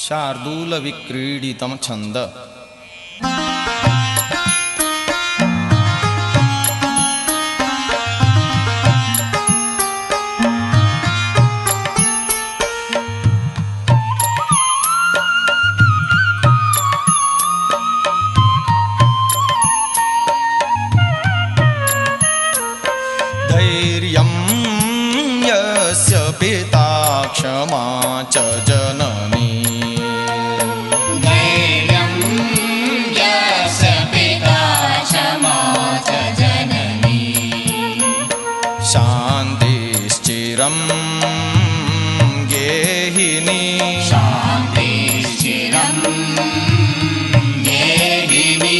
शार्दूलविक्रीडितं छन्द धैर्यं यस्य पिता क्षमा च गेहिनी शान्ति चिर गेहिनी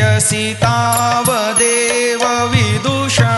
यसितावदेव विदुषा।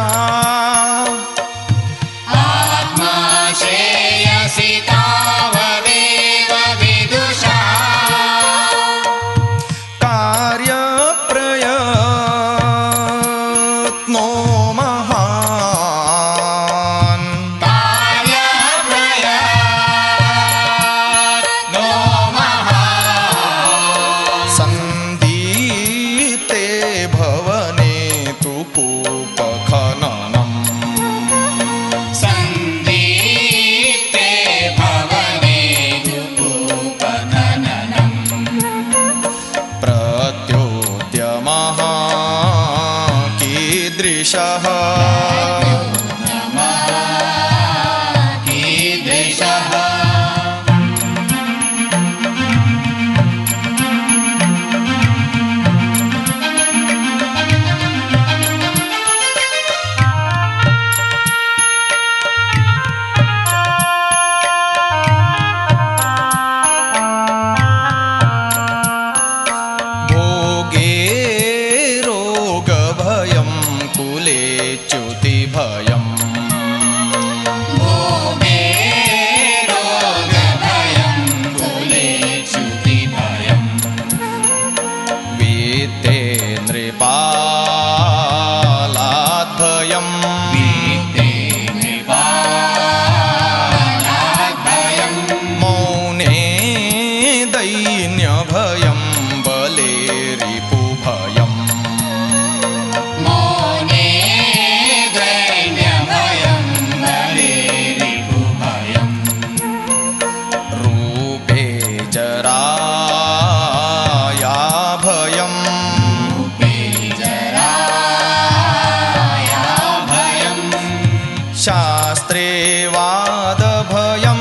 शास्त्रे वादभयं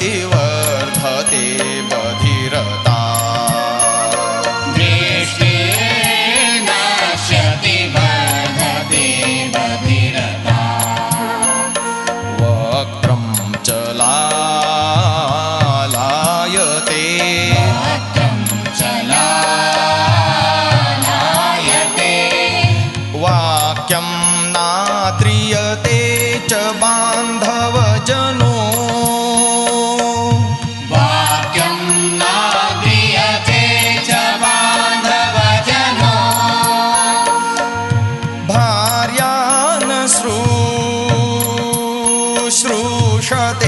वर्धते बधिरता Cut.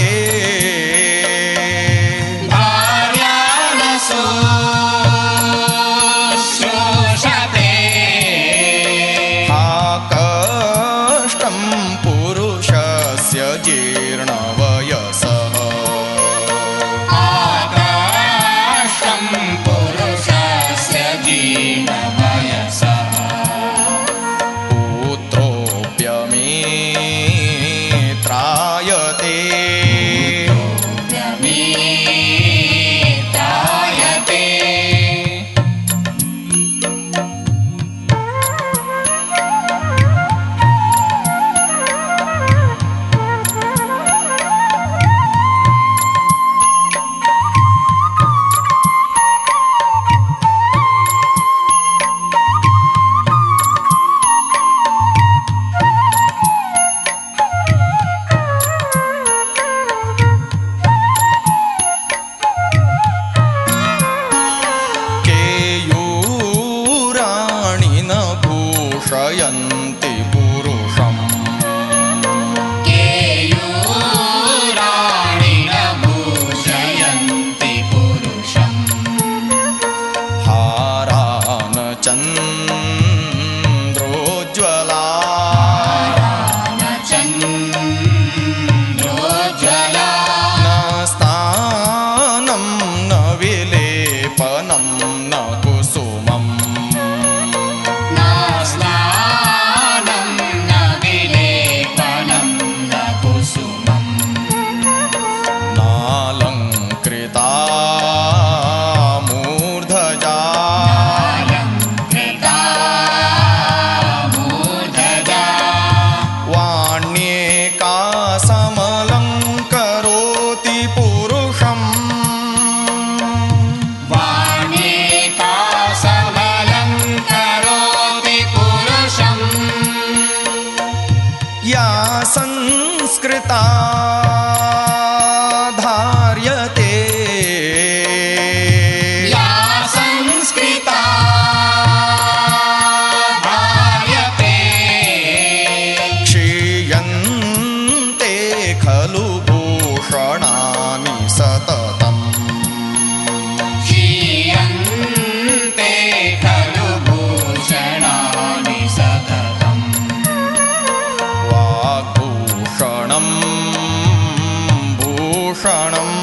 भूषणम्